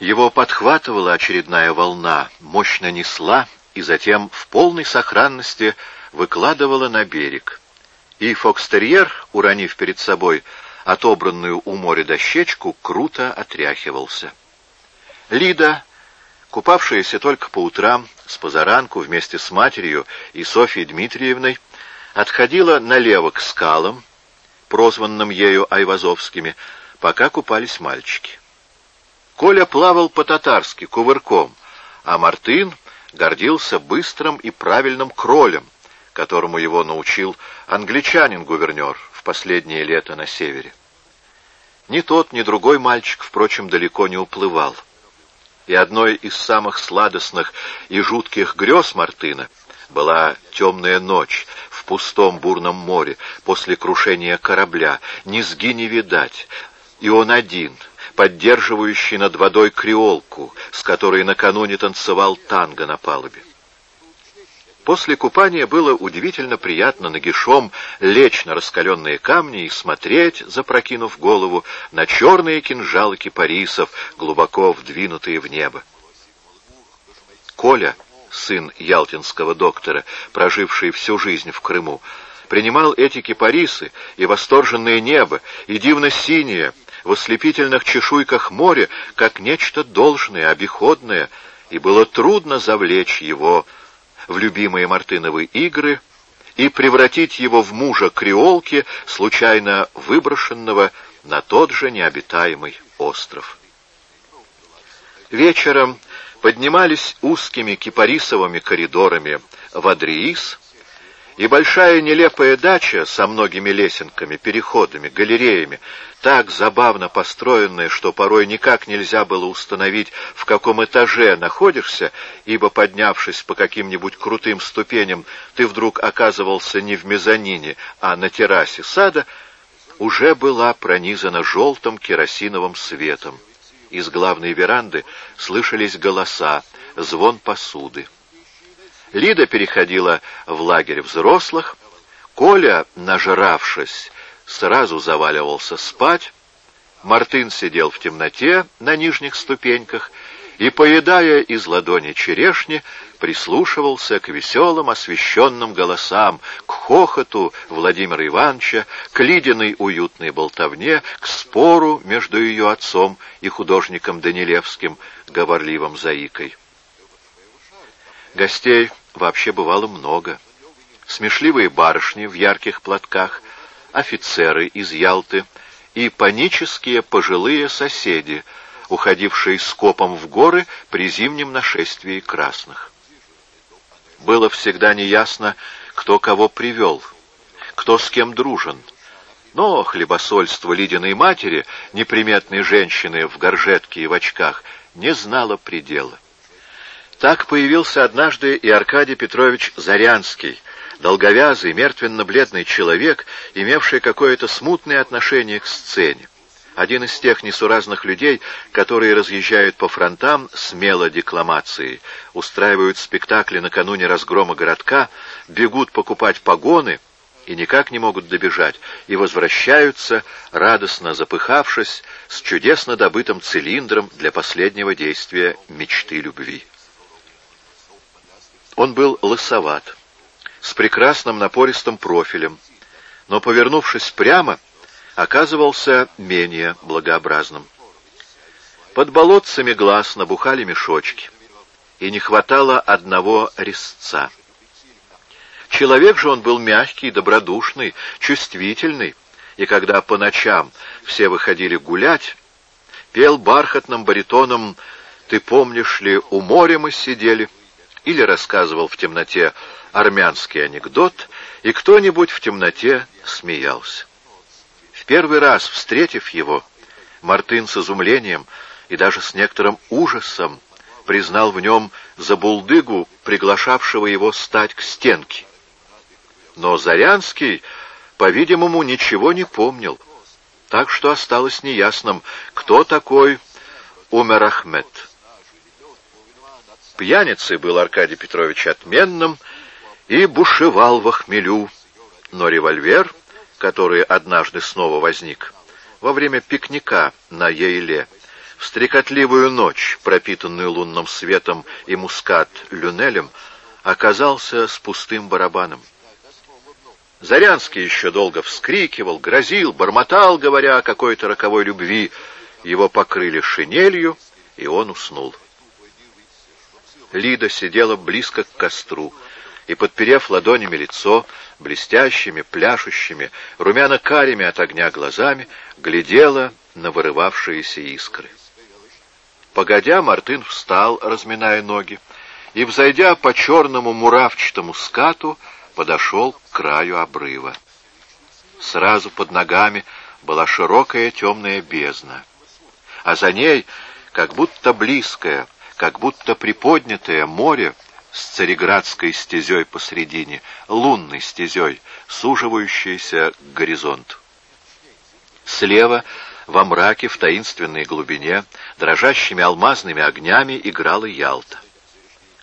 Его подхватывала очередная волна, мощно несла и затем в полной сохранности выкладывала на берег. И фокстерьер, уронив перед собой отобранную у моря дощечку, круто отряхивался. Лида, купавшаяся только по утрам с позаранку вместе с матерью и Софьей Дмитриевной, отходила налево к скалам, прозванным ею Айвазовскими, пока купались мальчики. Коля плавал по-татарски, кувырком, а Мартын гордился быстрым и правильным кролем, которому его научил англичанин-гувернер в последнее лето на севере. Ни тот, ни другой мальчик, впрочем, далеко не уплывал. И одной из самых сладостных и жутких грез Мартына была темная ночь в пустом бурном море после крушения корабля, низги не видать, и он один — поддерживающий над водой креолку, с которой накануне танцевал танго на палубе. После купания было удивительно приятно нагишом лечь на раскаленные камни и смотреть, запрокинув голову, на черные кинжалы кипарисов, глубоко вдвинутые в небо. Коля, сын ялтинского доктора, проживший всю жизнь в Крыму, принимал эти кипарисы и восторженное небо, и дивно-синее, в ослепительных чешуйках моря, как нечто должное, обиходное, и было трудно завлечь его в любимые Мартыновы игры и превратить его в мужа креолки, случайно выброшенного на тот же необитаемый остров. Вечером поднимались узкими кипарисовыми коридорами в Адриис, и большая нелепая дача со многими лесенками, переходами, галереями, так забавно построенная, что порой никак нельзя было установить, в каком этаже находишься, ибо, поднявшись по каким-нибудь крутым ступеням, ты вдруг оказывался не в мезонине, а на террасе сада, уже была пронизана желтым керосиновым светом. Из главной веранды слышались голоса, звон посуды. Лида переходила в лагерь взрослых, Коля, нажравшись, сразу заваливался спать, Мартын сидел в темноте на нижних ступеньках и, поедая из ладони черешни, прислушивался к веселым освещенным голосам, к хохоту Владимира Ивановича, к Лидиной уютной болтовне, к спору между ее отцом и художником Данилевским, говорливым заикой. Гостей вообще бывало много. Смешливые барышни в ярких платках, офицеры из Ялты и панические пожилые соседи, уходившие скопом в горы при зимнем нашествии красных. Было всегда неясно, кто кого привел, кто с кем дружен. Но хлебосольство Лидиной матери, неприметной женщины в горжетке и в очках, не знало предела. Так появился однажды и Аркадий Петрович Зарянский, долговязый, мертвенно-бледный человек, имевший какое-то смутное отношение к сцене. Один из тех несуразных людей, которые разъезжают по фронтам смело декламацией, устраивают спектакли накануне разгрома городка, бегут покупать погоны и никак не могут добежать, и возвращаются, радостно запыхавшись, с чудесно добытым цилиндром для последнего действия мечты любви. Он был лысоват, с прекрасным напористым профилем, но, повернувшись прямо, оказывался менее благообразным. Под болотцами глаз набухали мешочки, и не хватало одного резца. Человек же он был мягкий, добродушный, чувствительный, и когда по ночам все выходили гулять, пел бархатным баритоном «Ты помнишь ли, у моря мы сидели?» Или рассказывал в темноте армянский анекдот, и кто-нибудь в темноте смеялся. В первый раз, встретив его, Мартын с изумлением и даже с некоторым ужасом признал в нем забулдыгу, приглашавшего его стать к стенке. Но Зарянский, по-видимому, ничего не помнил, так что осталось неясным, кто такой Умер Ахмед. Пьяницей был Аркадий Петрович отменным и бушевал во хмелю, но револьвер, который однажды снова возник, во время пикника на Ейле, в стрекотливую ночь, пропитанную лунным светом и мускат-люнелем, оказался с пустым барабаном. Зарянский еще долго вскрикивал, грозил, бормотал, говоря о какой-то роковой любви. Его покрыли шинелью, и он уснул. Лида сидела близко к костру и, подперев ладонями лицо, блестящими, пляшущими, румяно-карими от огня глазами, глядела на вырывавшиеся искры. Погодя, Мартын встал, разминая ноги, и, взойдя по черному муравчатому скату, подошел к краю обрыва. Сразу под ногами была широкая темная бездна, а за ней, как будто близкое, как будто приподнятое море с цареградской стезей посредине, лунной стезей, суживающейся к горизонту. Слева, во мраке, в таинственной глубине, дрожащими алмазными огнями играла Ялта.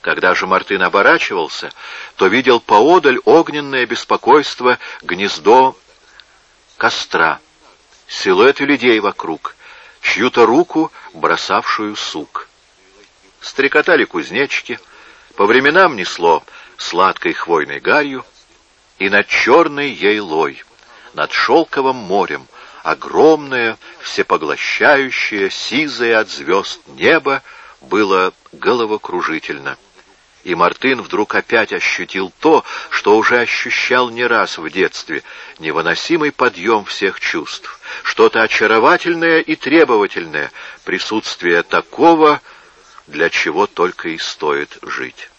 Когда же Мартын оборачивался, то видел поодаль огненное беспокойство, гнездо костра, силуэты людей вокруг, чью-то руку, бросавшую сук. Стрекотали кузнечки, по временам несло сладкой хвойной гарью, и над черной ейлой, над шелковым морем, огромное, всепоглощающее, сизое от звезд небо было головокружительно. И Мартын вдруг опять ощутил то, что уже ощущал не раз в детстве, невыносимый подъем всех чувств, что-то очаровательное и требовательное, присутствие такого, для чего только и стоит жить.